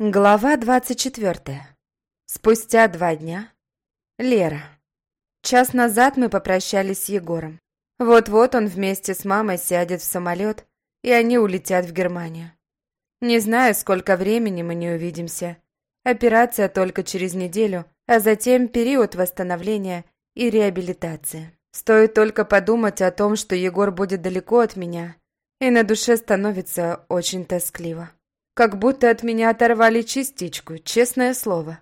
Глава двадцать четвертая. Спустя два дня. Лера. Час назад мы попрощались с Егором. Вот-вот он вместе с мамой сядет в самолет, и они улетят в Германию. Не знаю, сколько времени мы не увидимся. Операция только через неделю, а затем период восстановления и реабилитации. Стоит только подумать о том, что Егор будет далеко от меня, и на душе становится очень тоскливо. Как будто от меня оторвали частичку, честное слово.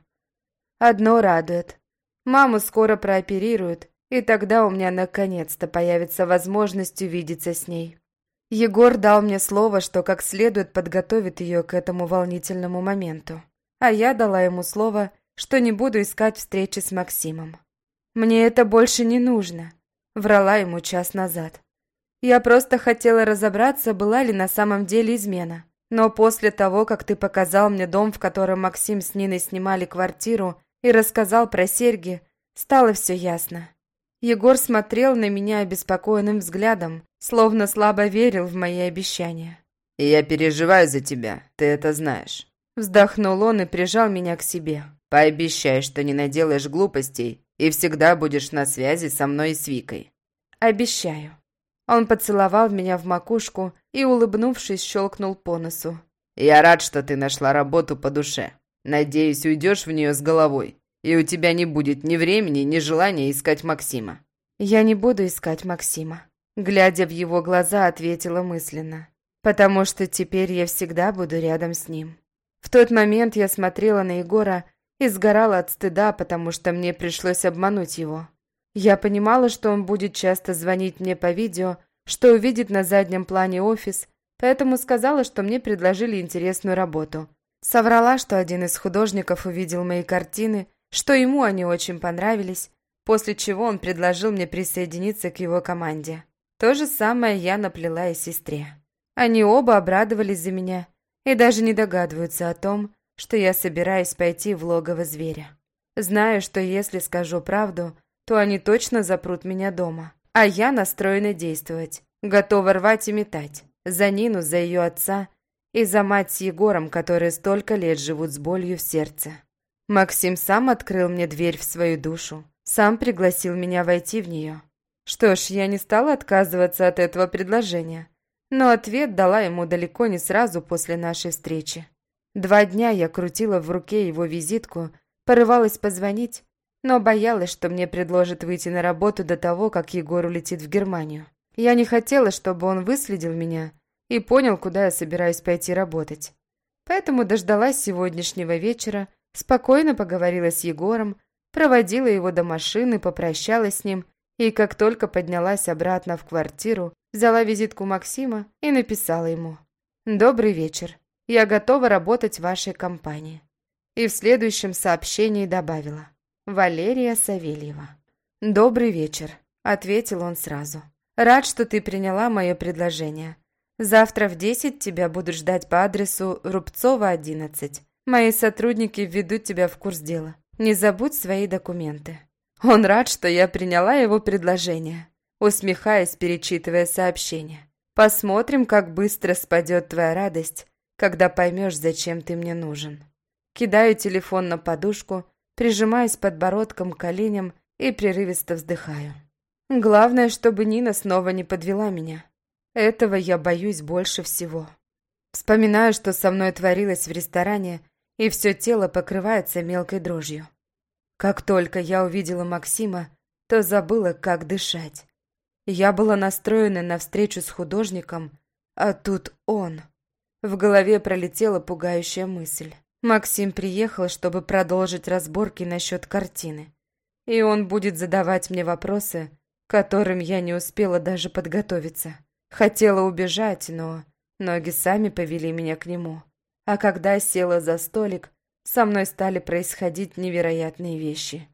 Одно радует. Маму скоро прооперируют, и тогда у меня наконец-то появится возможность увидеться с ней. Егор дал мне слово, что как следует подготовит ее к этому волнительному моменту. А я дала ему слово, что не буду искать встречи с Максимом. Мне это больше не нужно. Врала ему час назад. Я просто хотела разобраться, была ли на самом деле измена. Но после того, как ты показал мне дом, в котором Максим с Ниной снимали квартиру, и рассказал про серьги, стало все ясно. Егор смотрел на меня обеспокоенным взглядом, словно слабо верил в мои обещания. «Я переживаю за тебя, ты это знаешь». Вздохнул он и прижал меня к себе. «Пообещай, что не наделаешь глупостей и всегда будешь на связи со мной и с Викой». «Обещаю». Он поцеловал меня в макушку и, улыбнувшись, щелкнул по носу. «Я рад, что ты нашла работу по душе. Надеюсь, уйдешь в нее с головой, и у тебя не будет ни времени, ни желания искать Максима». «Я не буду искать Максима», — глядя в его глаза, ответила мысленно. «Потому что теперь я всегда буду рядом с ним». В тот момент я смотрела на Егора и сгорала от стыда, потому что мне пришлось обмануть его. Я понимала, что он будет часто звонить мне по видео, что увидит на заднем плане офис, поэтому сказала, что мне предложили интересную работу. Соврала, что один из художников увидел мои картины, что ему они очень понравились, после чего он предложил мне присоединиться к его команде. То же самое я наплела и сестре. Они оба обрадовались за меня и даже не догадываются о том, что я собираюсь пойти в логово зверя. Знаю, что если скажу правду, то они точно запрут меня дома. А я настроена действовать, готова рвать и метать. За Нину, за ее отца и за мать с Егором, которые столько лет живут с болью в сердце. Максим сам открыл мне дверь в свою душу, сам пригласил меня войти в нее. Что ж, я не стала отказываться от этого предложения, но ответ дала ему далеко не сразу после нашей встречи. Два дня я крутила в руке его визитку, порывалась позвонить, но боялась, что мне предложат выйти на работу до того, как Егор улетит в Германию. Я не хотела, чтобы он выследил меня и понял, куда я собираюсь пойти работать. Поэтому дождалась сегодняшнего вечера, спокойно поговорила с Егором, проводила его до машины, попрощалась с ним и, как только поднялась обратно в квартиру, взяла визитку Максима и написала ему «Добрый вечер. Я готова работать в вашей компании». И в следующем сообщении добавила Валерия Савельева. «Добрый вечер», — ответил он сразу. «Рад, что ты приняла мое предложение. Завтра в десять тебя будут ждать по адресу Рубцова, 11. Мои сотрудники введут тебя в курс дела. Не забудь свои документы». Он рад, что я приняла его предложение, усмехаясь, перечитывая сообщение. «Посмотрим, как быстро спадет твоя радость, когда поймешь, зачем ты мне нужен». Кидаю телефон на подушку прижимаясь подбородком к коленям и прерывисто вздыхаю. Главное, чтобы Нина снова не подвела меня. Этого я боюсь больше всего. Вспоминаю, что со мной творилось в ресторане, и все тело покрывается мелкой дрожью. Как только я увидела Максима, то забыла, как дышать. Я была настроена на встречу с художником, а тут он. В голове пролетела пугающая мысль. Максим приехал, чтобы продолжить разборки насчет картины. И он будет задавать мне вопросы, которым я не успела даже подготовиться. Хотела убежать, но ноги сами повели меня к нему. А когда села за столик, со мной стали происходить невероятные вещи.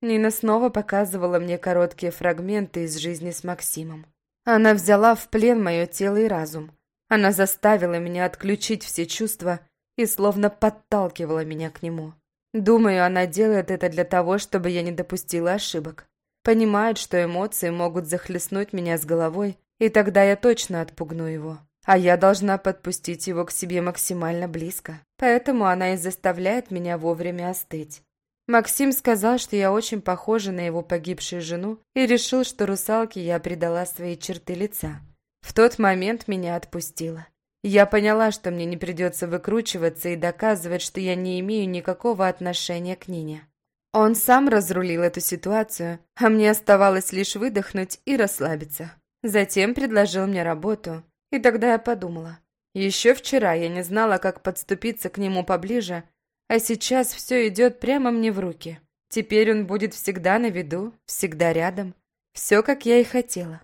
Нина снова показывала мне короткие фрагменты из жизни с Максимом. Она взяла в плен мое тело и разум. Она заставила меня отключить все чувства и словно подталкивала меня к нему. Думаю, она делает это для того, чтобы я не допустила ошибок. Понимает, что эмоции могут захлестнуть меня с головой, и тогда я точно отпугну его. а я должна подпустить его к себе максимально близко. Поэтому она и заставляет меня вовремя остыть. Максим сказал, что я очень похожа на его погибшую жену и решил, что русалке я придала свои черты лица. В тот момент меня отпустило. Я поняла, что мне не придется выкручиваться и доказывать, что я не имею никакого отношения к Нине. Он сам разрулил эту ситуацию, а мне оставалось лишь выдохнуть и расслабиться. Затем предложил мне работу, и тогда я подумала. Еще вчера я не знала, как подступиться к нему поближе, а сейчас все идет прямо мне в руки. Теперь он будет всегда на виду, всегда рядом. Все, как я и хотела.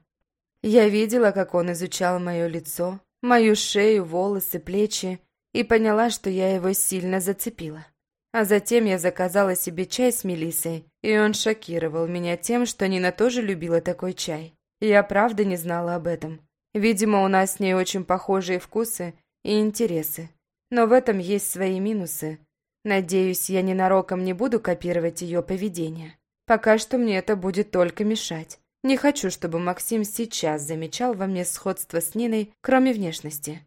Я видела, как он изучал мое лицо, мою шею, волосы, плечи и поняла, что я его сильно зацепила. А затем я заказала себе чай с мелиссой, и он шокировал меня тем, что Нина тоже любила такой чай. Я правда не знала об этом. Видимо, у нас с ней очень похожие вкусы и интересы. Но в этом есть свои минусы. Надеюсь, я ненароком не буду копировать ее поведение. Пока что мне это будет только мешать. Не хочу, чтобы Максим сейчас замечал во мне сходство с Ниной, кроме внешности.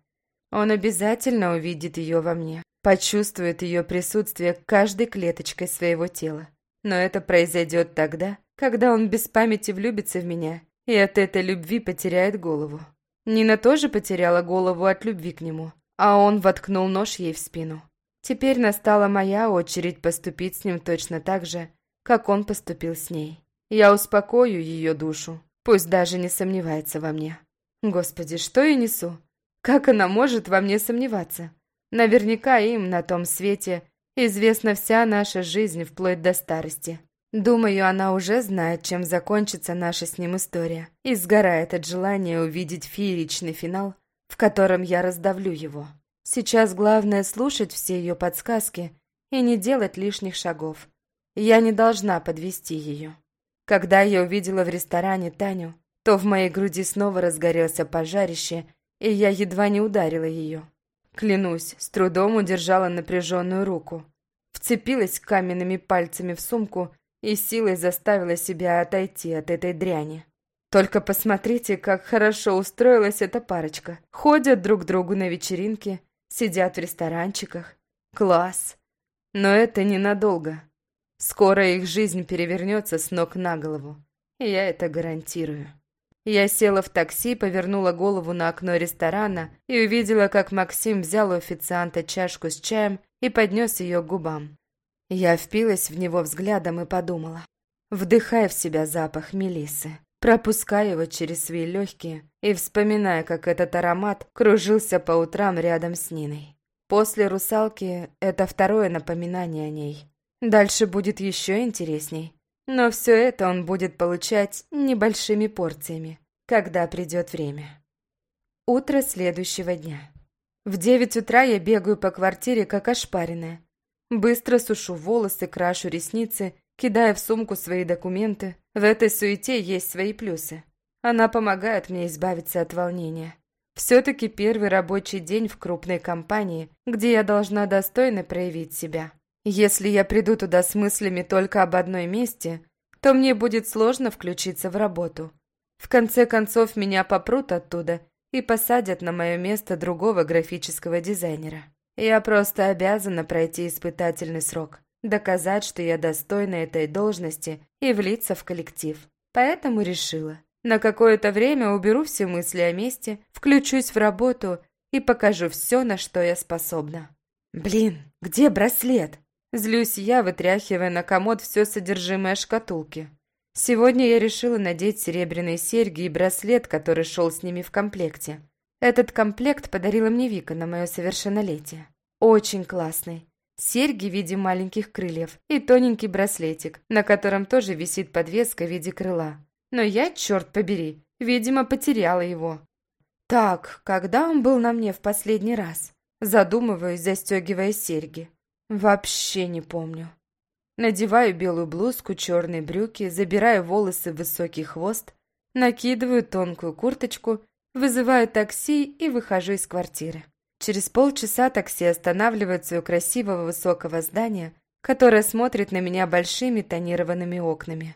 Он обязательно увидит ее во мне, почувствует ее присутствие каждой клеточкой своего тела. Но это произойдет тогда, когда он без памяти влюбится в меня и от этой любви потеряет голову. Нина тоже потеряла голову от любви к нему, а он воткнул нож ей в спину. Теперь настала моя очередь поступить с ним точно так же, как он поступил с ней. Я успокою ее душу, пусть даже не сомневается во мне. Господи, что я несу? Как она может во мне сомневаться? Наверняка им на том свете известна вся наша жизнь вплоть до старости. Думаю, она уже знает, чем закончится наша с ним история, и сгорает от желания увидеть фееричный финал, в котором я раздавлю его. Сейчас главное слушать все ее подсказки и не делать лишних шагов. Я не должна подвести ее. Когда я увидела в ресторане Таню, то в моей груди снова разгорелся пожарище, и я едва не ударила ее. Клянусь, с трудом удержала напряженную руку. Вцепилась каменными пальцами в сумку и силой заставила себя отойти от этой дряни. Только посмотрите, как хорошо устроилась эта парочка. Ходят друг к другу на вечеринки, сидят в ресторанчиках. Класс! Но это ненадолго. Скоро их жизнь перевернется с ног на голову. Я это гарантирую. Я села в такси, повернула голову на окно ресторана и увидела, как Максим взял у официанта чашку с чаем и поднес ее к губам. Я впилась в него взглядом и подумала. Вдыхая в себя запах мелисы, пропуская его через свои легкие и вспоминая, как этот аромат кружился по утрам рядом с Ниной. После «Русалки» это второе напоминание о ней. Дальше будет еще интересней. Но все это он будет получать небольшими порциями, когда придет время. Утро следующего дня. В девять утра я бегаю по квартире, как ошпаренная. Быстро сушу волосы, крашу ресницы, кидая в сумку свои документы. В этой суете есть свои плюсы. Она помогает мне избавиться от волнения. Все-таки первый рабочий день в крупной компании, где я должна достойно проявить себя. Если я приду туда с мыслями только об одной месте, то мне будет сложно включиться в работу. В конце концов, меня попрут оттуда и посадят на мое место другого графического дизайнера. Я просто обязана пройти испытательный срок, доказать, что я достойна этой должности и влиться в коллектив. Поэтому решила. На какое-то время уберу все мысли о месте, включусь в работу и покажу все, на что я способна. Блин, где браслет? Злюсь я, вытряхивая на комод все содержимое шкатулки. Сегодня я решила надеть серебряные серьги и браслет, который шел с ними в комплекте. Этот комплект подарила мне Вика на мое совершеннолетие. Очень классный. Серьги в виде маленьких крыльев и тоненький браслетик, на котором тоже висит подвеска в виде крыла. Но я, черт побери, видимо, потеряла его. Так, когда он был на мне в последний раз? Задумываюсь, застегивая серьги. Вообще не помню. Надеваю белую блузку, черные брюки, забираю волосы в высокий хвост, накидываю тонкую курточку, вызываю такси и выхожу из квартиры. Через полчаса такси останавливается у красивого высокого здания, которое смотрит на меня большими тонированными окнами.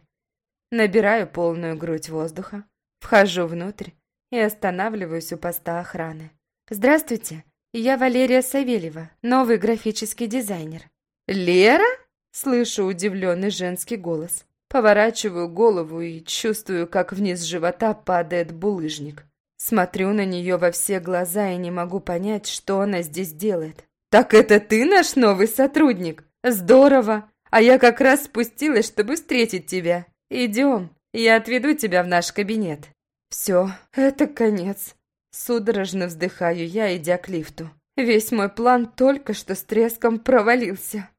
Набираю полную грудь воздуха, вхожу внутрь и останавливаюсь у поста охраны. Здравствуйте, я Валерия Савельева, новый графический дизайнер. Лера? Слышу удивленный женский голос. Поворачиваю голову и чувствую, как вниз живота падает булыжник. Смотрю на нее во все глаза и не могу понять, что она здесь делает. «Так это ты наш новый сотрудник? Здорово! А я как раз спустилась, чтобы встретить тебя. Идем, я отведу тебя в наш кабинет». Все, это конец. Судорожно вздыхаю я, идя к лифту. Весь мой план только что с треском провалился.